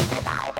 Bye.